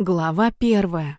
Глава первая.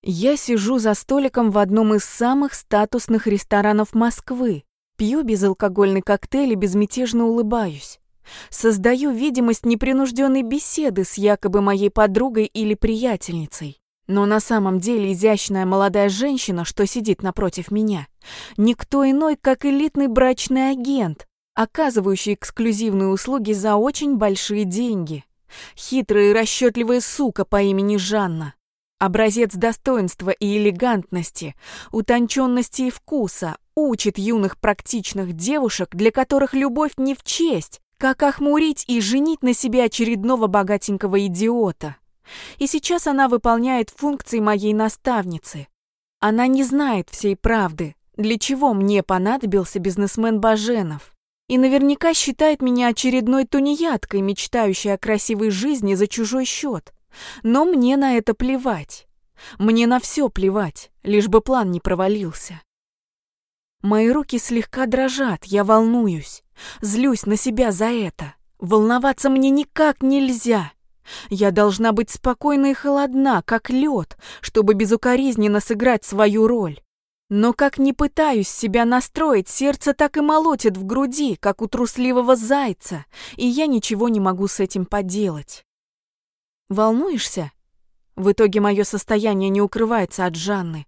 Я сижу за столиком в одном из самых статусных ресторанов Москвы, пью безалкогольный коктейль и безмятежно улыбаюсь. Создаю видимость непринужденной беседы с якобы моей подругой или приятельницей. Но на самом деле изящная молодая женщина, что сидит напротив меня, никто иной, как элитный брачный агент, оказывающий эксклюзивные услуги за очень большие деньги. Хитрая и расчетливая сука по имени Жанна. Образец достоинства и элегантности, утонченности и вкуса учит юных практичных девушек, для которых любовь не в честь, как охмурить и женить на себе очередного богатенького идиота. И сейчас она выполняет функции моей наставницы. Она не знает всей правды, для чего мне понадобился бизнесмен Баженов и наверняка считает меня очередной тунеядкой, мечтающей о красивой жизни за чужой счет. Но мне на это плевать. Мне на все плевать, лишь бы план не провалился. Мои руки слегка дрожат, я волнуюсь, злюсь на себя за это. Волноваться мне никак нельзя. Я должна быть спокойна и холодна, как лед, чтобы безукоризненно сыграть свою роль. Но как не пытаюсь себя настроить, сердце так и молотит в груди, как у трусливого зайца, и я ничего не могу с этим поделать. Волнуешься? В итоге мое состояние не укрывается от Жанны.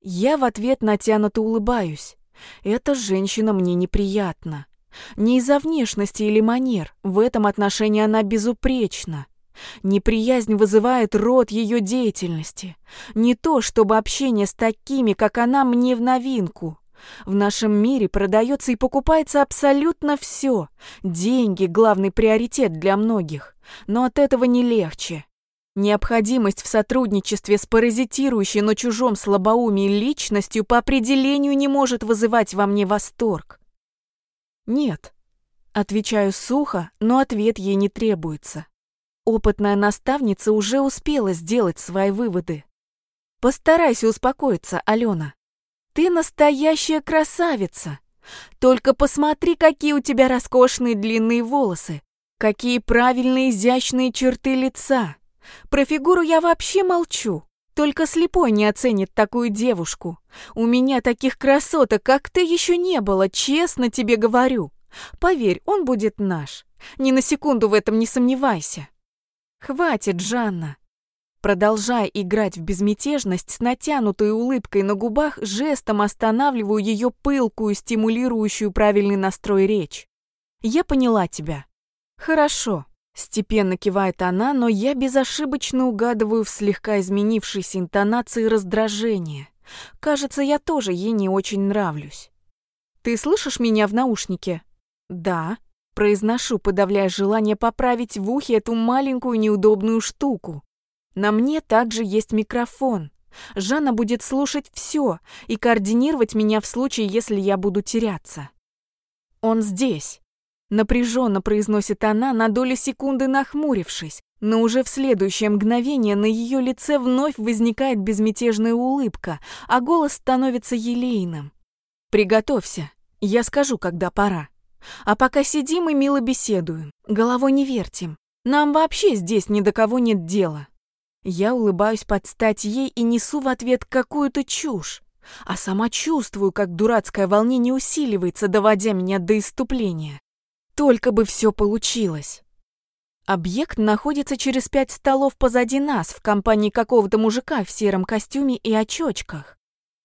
Я в ответ натянуто улыбаюсь. Эта женщина мне неприятна. Не из-за внешности или манер, в этом отношении она безупречна. Неприязнь вызывает род ее деятельности. Не то, чтобы общение с такими, как она, мне в новинку. В нашем мире продается и покупается абсолютно все. Деньги – главный приоритет для многих. Но от этого не легче. Необходимость в сотрудничестве с паразитирующей на чужом слабоумии личностью по определению не может вызывать во мне восторг. Нет. Отвечаю сухо, но ответ ей не требуется. Опытная наставница уже успела сделать свои выводы. Постарайся успокоиться, Алена. Ты настоящая красавица. Только посмотри, какие у тебя роскошные длинные волосы, какие правильные изящные черты лица. Про фигуру я вообще молчу. Только слепой не оценит такую девушку. У меня таких красоток, как ты, еще не было, честно тебе говорю. Поверь, он будет наш. Ни на секунду в этом не сомневайся. «Хватит, Жанна!» Продолжая играть в безмятежность, с натянутой улыбкой на губах, жестом останавливаю ее пылкую, стимулирующую правильный настрой речь. «Я поняла тебя». «Хорошо», — степенно кивает она, но я безошибочно угадываю в слегка изменившейся интонации раздражение. Кажется, я тоже ей не очень нравлюсь. «Ты слышишь меня в наушнике?» «Да», Произношу, подавляя желание поправить в ухе эту маленькую неудобную штуку. На мне также есть микрофон. Жанна будет слушать все и координировать меня в случае, если я буду теряться. «Он здесь», — напряженно произносит она, на долю секунды нахмурившись, но уже в следующее мгновение на ее лице вновь возникает безмятежная улыбка, а голос становится елейным. «Приготовься, я скажу, когда пора». А пока сидим и мило беседуем, головой не вертим. Нам вообще здесь ни до кого нет дела. Я улыбаюсь под стать ей и несу в ответ какую-то чушь. А сама чувствую, как дурацкое волнение усиливается, доводя меня до иступления. Только бы все получилось. Объект находится через пять столов позади нас в компании какого-то мужика в сером костюме и очочках.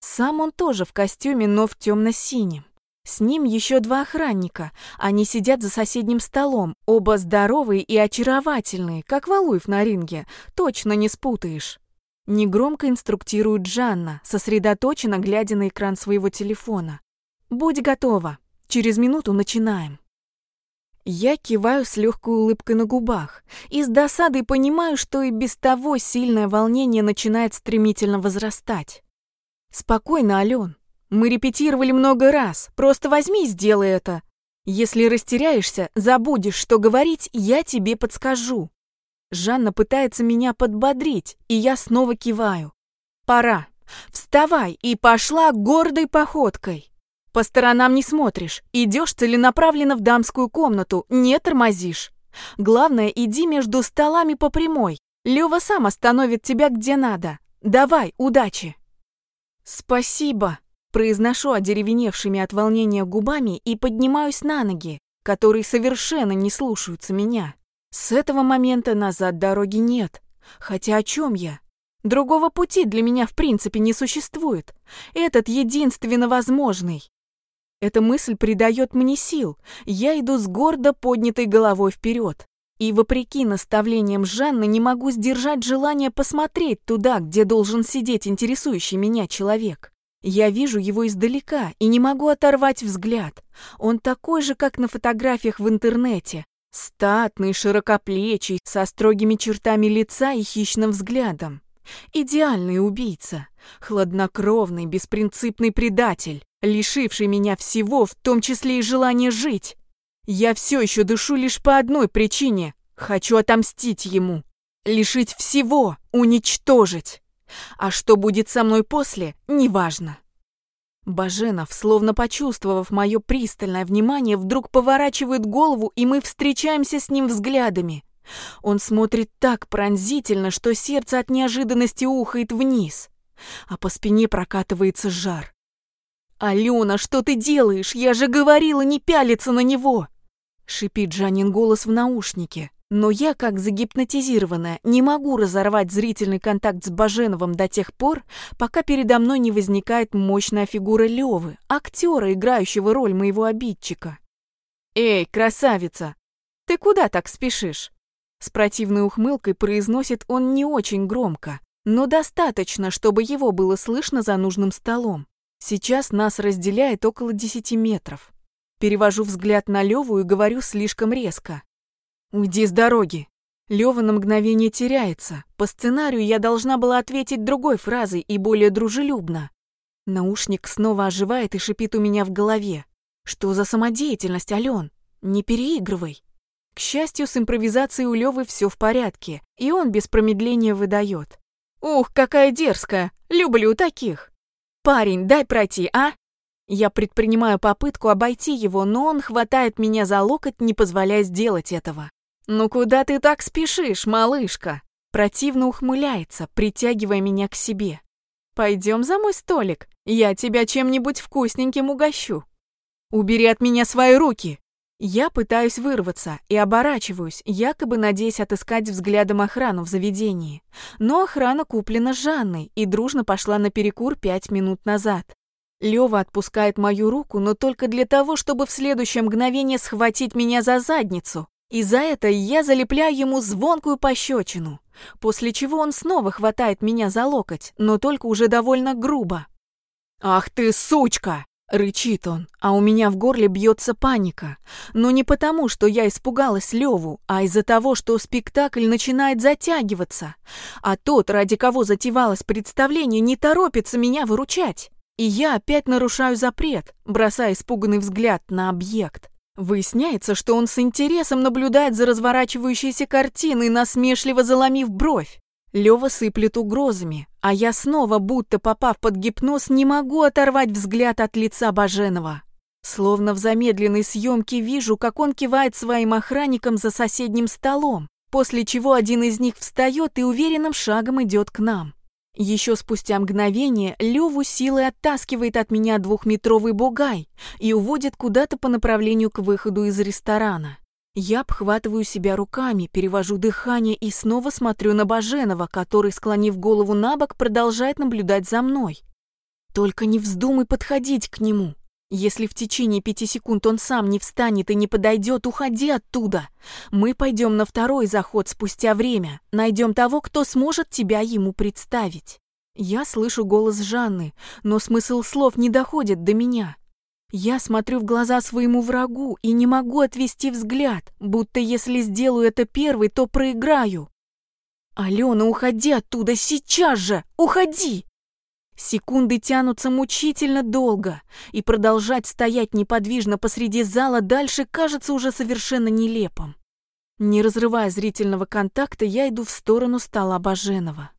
Сам он тоже в костюме, но в темно-синем. С ним еще два охранника. Они сидят за соседним столом, оба здоровые и очаровательные, как Валуев на ринге, точно не спутаешь. Негромко инструктирует Жанна, сосредоточенно глядя на экран своего телефона. «Будь готова. Через минуту начинаем». Я киваю с легкой улыбкой на губах и с досадой понимаю, что и без того сильное волнение начинает стремительно возрастать. «Спокойно, Ален. Мы репетировали много раз, просто возьми и сделай это. Если растеряешься, забудешь, что говорить, я тебе подскажу. Жанна пытается меня подбодрить, и я снова киваю. Пора. Вставай и пошла гордой походкой. По сторонам не смотришь, идешь целенаправленно в дамскую комнату, не тормозишь. Главное, иди между столами по прямой. Лёва сам остановит тебя где надо. Давай, удачи!» «Спасибо!» Произношу одеревеневшими от волнения губами и поднимаюсь на ноги, которые совершенно не слушаются меня. С этого момента назад дороги нет. Хотя о чем я? Другого пути для меня в принципе не существует. Этот единственно возможный. Эта мысль придает мне сил. Я иду с гордо поднятой головой вперед. И вопреки наставлениям Жанны не могу сдержать желание посмотреть туда, где должен сидеть интересующий меня человек. Я вижу его издалека и не могу оторвать взгляд. Он такой же, как на фотографиях в интернете. Статный, широкоплечий, со строгими чертами лица и хищным взглядом. Идеальный убийца, хладнокровный, беспринципный предатель, лишивший меня всего, в том числе и желания жить. Я все еще дышу лишь по одной причине. Хочу отомстить ему. Лишить всего, уничтожить. А что будет со мной после, неважно. Баженов, словно почувствовав мое пристальное внимание, вдруг поворачивает голову, и мы встречаемся с ним взглядами. Он смотрит так пронзительно, что сердце от неожиданности ухает вниз, а по спине прокатывается жар. «Алена, что ты делаешь? Я же говорила не пялиться на него!» Шипит Жанин голос в наушнике. Но я, как загипнотизированная, не могу разорвать зрительный контакт с Баженовым до тех пор, пока передо мной не возникает мощная фигура Левы, актера, играющего роль моего обидчика. «Эй, красавица! Ты куда так спешишь?» С противной ухмылкой произносит он не очень громко, но достаточно, чтобы его было слышно за нужным столом. Сейчас нас разделяет около десяти метров. Перевожу взгляд на Леву и говорю слишком резко. «Уйди с дороги!» Лёва на мгновение теряется. По сценарию я должна была ответить другой фразой и более дружелюбно. Наушник снова оживает и шипит у меня в голове. «Что за самодеятельность, Алён? Не переигрывай!» К счастью, с импровизацией у Лёвы всё в порядке, и он без промедления выдает. «Ух, какая дерзкая! Люблю таких!» «Парень, дай пройти, а?» Я предпринимаю попытку обойти его, но он хватает меня за локоть, не позволяя сделать этого. «Ну куда ты так спешишь, малышка?» Противно ухмыляется, притягивая меня к себе. «Пойдем за мой столик, я тебя чем-нибудь вкусненьким угощу». «Убери от меня свои руки!» Я пытаюсь вырваться и оборачиваюсь, якобы надеясь отыскать взглядом охрану в заведении. Но охрана куплена Жанной и дружно пошла на перекур пять минут назад. Лёва отпускает мою руку, но только для того, чтобы в следующее мгновение схватить меня за задницу. И за это я залепляю ему звонкую пощечину, после чего он снова хватает меня за локоть, но только уже довольно грубо. «Ах ты, сучка!» — рычит он, а у меня в горле бьется паника. Но не потому, что я испугалась Леву, а из-за того, что спектакль начинает затягиваться, а тот, ради кого затевалось представление, не торопится меня выручать. И я опять нарушаю запрет, бросая испуганный взгляд на объект. Выясняется, что он с интересом наблюдает за разворачивающейся картиной, насмешливо заломив бровь. Лёва сыплет угрозами, а я снова, будто попав под гипноз, не могу оторвать взгляд от лица Баженова. Словно в замедленной съемке вижу, как он кивает своим охранникам за соседним столом, после чего один из них встает и уверенным шагом идет к нам. Еще спустя мгновение Леву силой оттаскивает от меня двухметровый бугай и уводит куда-то по направлению к выходу из ресторана. Я обхватываю себя руками, перевожу дыхание и снова смотрю на Баженова, который, склонив голову на бок, продолжает наблюдать за мной. Только не вздумай подходить к нему. Если в течение пяти секунд он сам не встанет и не подойдет, уходи оттуда. Мы пойдем на второй заход спустя время, найдем того, кто сможет тебя ему представить. Я слышу голос Жанны, но смысл слов не доходит до меня. Я смотрю в глаза своему врагу и не могу отвести взгляд, будто если сделаю это первый, то проиграю. «Алена, уходи оттуда сейчас же! Уходи!» Секунды тянутся мучительно долго, и продолжать стоять неподвижно посреди зала дальше кажется уже совершенно нелепым. Не разрывая зрительного контакта, я иду в сторону стола Баженова.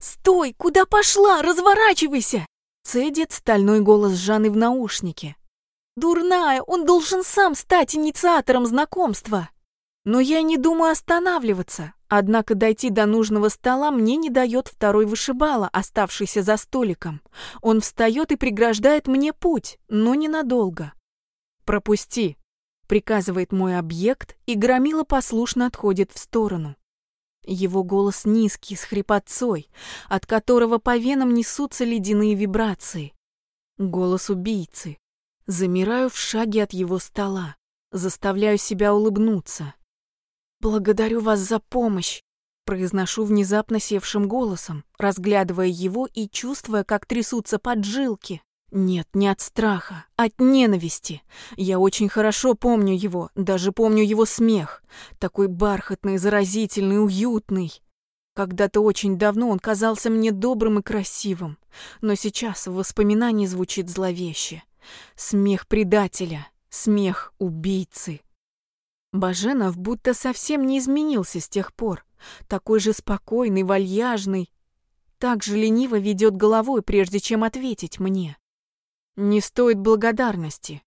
«Стой! Куда пошла? Разворачивайся!» Цедит стальной голос Жанны в наушнике. «Дурная! Он должен сам стать инициатором знакомства!» Но я не думаю останавливаться, однако дойти до нужного стола мне не дает второй вышибала, оставшийся за столиком. Он встает и преграждает мне путь, но ненадолго. «Пропусти», — приказывает мой объект, и громила послушно отходит в сторону. Его голос низкий, с хрипотцой, от которого по венам несутся ледяные вибрации. Голос убийцы. Замираю в шаге от его стола, заставляю себя улыбнуться. «Благодарю вас за помощь», — произношу внезапно севшим голосом, разглядывая его и чувствуя, как трясутся поджилки. Нет, не от страха, от ненависти. Я очень хорошо помню его, даже помню его смех. Такой бархатный, заразительный, уютный. Когда-то очень давно он казался мне добрым и красивым, но сейчас в воспоминании звучит зловеще. Смех предателя, смех убийцы. Баженов будто совсем не изменился с тех пор. Такой же спокойный, вальяжный. Так же лениво ведет головой, прежде чем ответить мне. Не стоит благодарности.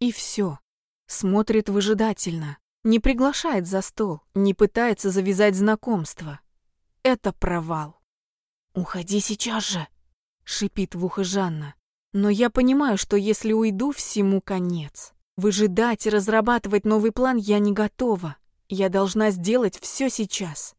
И все. Смотрит выжидательно. Не приглашает за стол, не пытается завязать знакомство. Это провал. «Уходи сейчас же!» — шипит в ухо Жанна. Но я понимаю, что если уйду, всему конец. Выжидать и разрабатывать новый план я не готова. Я должна сделать все сейчас.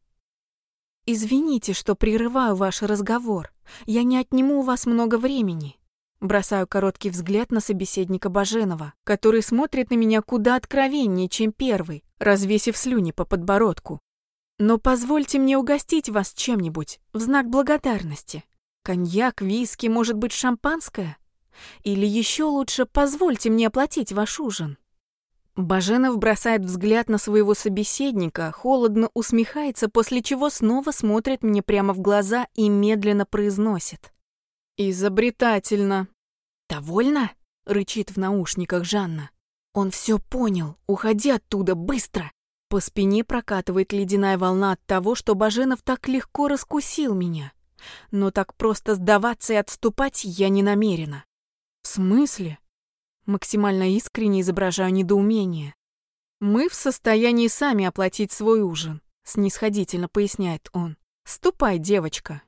Извините, что прерываю ваш разговор. Я не отниму у вас много времени. Бросаю короткий взгляд на собеседника Баженова, который смотрит на меня куда откровеннее, чем первый, развесив слюни по подбородку. Но позвольте мне угостить вас чем-нибудь в знак благодарности. Коньяк, виски, может быть, шампанское? Или еще лучше, позвольте мне оплатить ваш ужин. Баженов бросает взгляд на своего собеседника, холодно усмехается, после чего снова смотрит мне прямо в глаза и медленно произносит. «Изобретательно». «Довольно?» — рычит в наушниках Жанна. «Он все понял. Уходи оттуда, быстро!» По спине прокатывает ледяная волна от того, что Баженов так легко раскусил меня. Но так просто сдаваться и отступать я не намерена. «В смысле?» Максимально искренне изображаю недоумение. «Мы в состоянии сами оплатить свой ужин», — снисходительно поясняет он. «Ступай, девочка».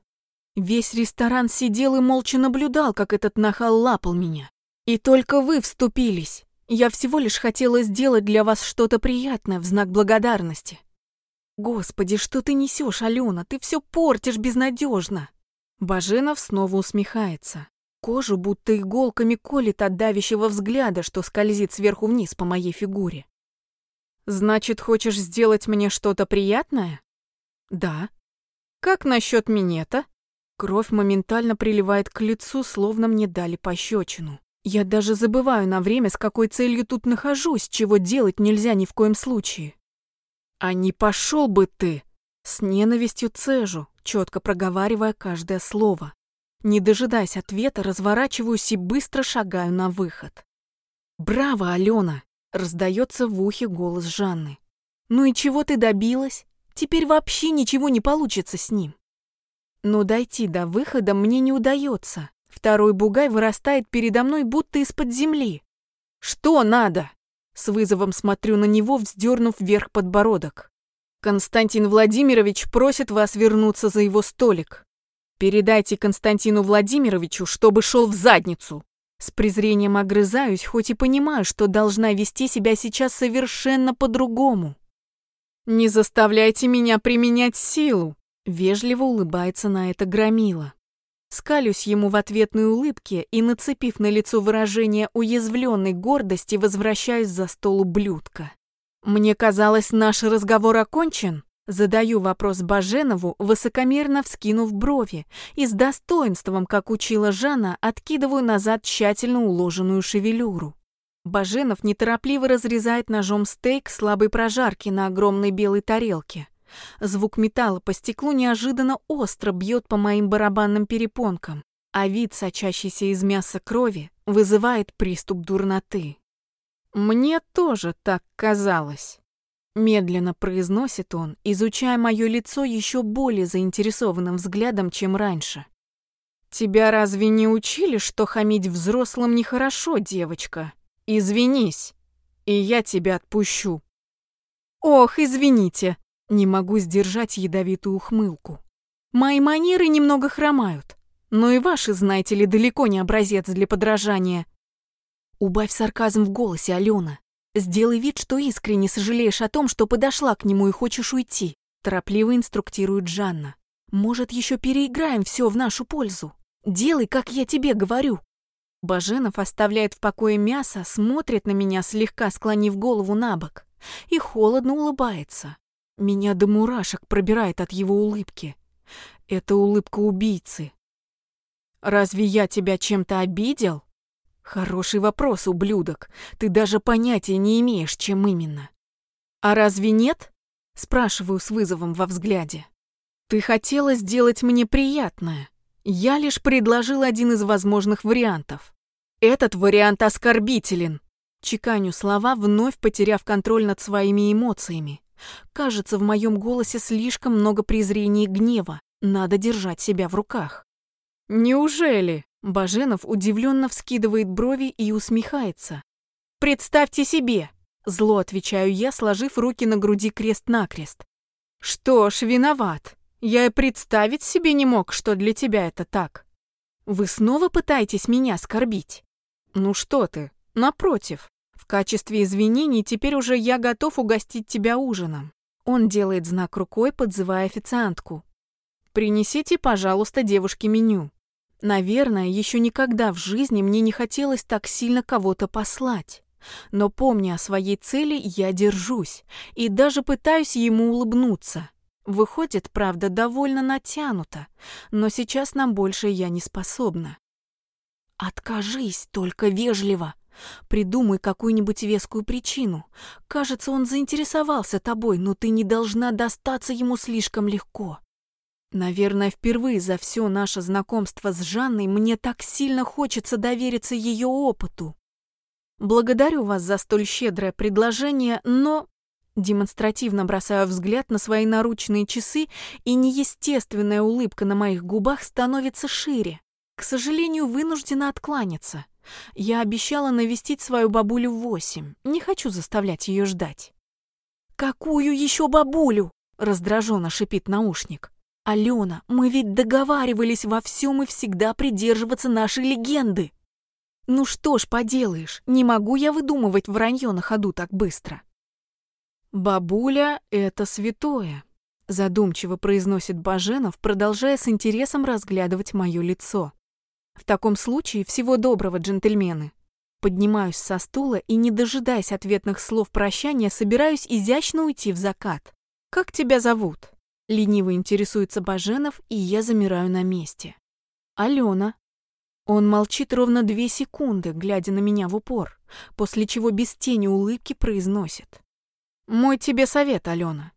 Весь ресторан сидел и молча наблюдал, как этот нахал лапал меня. И только вы вступились. Я всего лишь хотела сделать для вас что-то приятное в знак благодарности. Господи, что ты несешь, Алена? Ты все портишь безнадежно. Баженов снова усмехается. Кожу будто иголками колет от давящего взгляда, что скользит сверху вниз по моей фигуре. Значит, хочешь сделать мне что-то приятное? Да. Как насчет минета? Кровь моментально приливает к лицу, словно мне дали пощечину. Я даже забываю на время, с какой целью тут нахожусь, чего делать нельзя ни в коем случае. А не пошел бы ты! С ненавистью цежу, четко проговаривая каждое слово. Не дожидаясь ответа, разворачиваюсь и быстро шагаю на выход. «Браво, Алена!» — раздается в ухе голос Жанны. «Ну и чего ты добилась? Теперь вообще ничего не получится с ним». Но дойти до выхода мне не удается. Второй бугай вырастает передо мной будто из-под земли. «Что надо?» С вызовом смотрю на него, вздернув вверх подбородок. «Константин Владимирович просит вас вернуться за его столик. Передайте Константину Владимировичу, чтобы шел в задницу». С презрением огрызаюсь, хоть и понимаю, что должна вести себя сейчас совершенно по-другому. «Не заставляйте меня применять силу», Вежливо улыбается на это громила. Скалюсь ему в ответной улыбке и, нацепив на лицо выражение уязвленной гордости, возвращаюсь за стол ублюдка. Мне казалось, наш разговор окончен. Задаю вопрос Баженову, высокомерно вскинув брови, и с достоинством, как учила Жанна, откидываю назад тщательно уложенную шевелюру. Баженов неторопливо разрезает ножом стейк слабой прожарки на огромной белой тарелке. Звук металла по стеклу неожиданно остро бьет по моим барабанным перепонкам, а вид, сочащийся из мяса крови, вызывает приступ дурноты. «Мне тоже так казалось», — медленно произносит он, изучая мое лицо еще более заинтересованным взглядом, чем раньше. «Тебя разве не учили, что хамить взрослым нехорошо, девочка? Извинись, и я тебя отпущу». Ох, извините. Не могу сдержать ядовитую ухмылку. Мои манеры немного хромают. Но и ваши, знаете ли, далеко не образец для подражания. Убавь сарказм в голосе, Алена. Сделай вид, что искренне сожалеешь о том, что подошла к нему и хочешь уйти. Торопливо инструктирует Жанна. Может, еще переиграем все в нашу пользу? Делай, как я тебе говорю. Баженов оставляет в покое мясо, смотрит на меня, слегка склонив голову на бок, и холодно улыбается. Меня до мурашек пробирает от его улыбки. Это улыбка убийцы. «Разве я тебя чем-то обидел?» «Хороший вопрос, ублюдок. Ты даже понятия не имеешь, чем именно». «А разве нет?» Спрашиваю с вызовом во взгляде. «Ты хотела сделать мне приятное. Я лишь предложил один из возможных вариантов. Этот вариант оскорбителен». Чеканю слова, вновь потеряв контроль над своими эмоциями. Кажется, в моем голосе слишком много презрения и гнева. Надо держать себя в руках. «Неужели?» Баженов удивленно вскидывает брови и усмехается. «Представьте себе!» Зло отвечаю я, сложив руки на груди крест-накрест. «Что ж, виноват. Я и представить себе не мог, что для тебя это так. Вы снова пытаетесь меня оскорбить?» «Ну что ты, напротив. В качестве извинений теперь уже я готов угостить тебя ужином». Он делает знак рукой, подзывая официантку. «Принесите, пожалуйста, девушке меню». Наверное, еще никогда в жизни мне не хотелось так сильно кого-то послать. Но помня о своей цели, я держусь и даже пытаюсь ему улыбнуться. Выходит, правда, довольно натянуто, но сейчас нам больше я не способна. Откажись, только вежливо. Придумай какую-нибудь вескую причину. Кажется, он заинтересовался тобой, но ты не должна достаться ему слишком легко. Наверное, впервые за все наше знакомство с Жанной мне так сильно хочется довериться ее опыту. Благодарю вас за столь щедрое предложение, но... Демонстративно бросаю взгляд на свои наручные часы, и неестественная улыбка на моих губах становится шире. К сожалению, вынуждена откланяться. Я обещала навестить свою бабулю в восемь. Не хочу заставлять ее ждать. «Какую еще бабулю?» — раздраженно шипит наушник. «Алена, мы ведь договаривались во всем и всегда придерживаться нашей легенды!» «Ну что ж поделаешь, не могу я выдумывать вранье на ходу так быстро!» «Бабуля — это святое», — задумчиво произносит Баженов, продолжая с интересом разглядывать мое лицо. «В таком случае всего доброго, джентльмены!» Поднимаюсь со стула и, не дожидаясь ответных слов прощания, собираюсь изящно уйти в закат. «Как тебя зовут?» Лениво интересуется Баженов, и я замираю на месте. Алена. Он молчит ровно две секунды, глядя на меня в упор, после чего без тени улыбки произносит. «Мой тебе совет, Алена.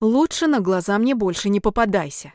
Лучше на глаза мне больше не попадайся.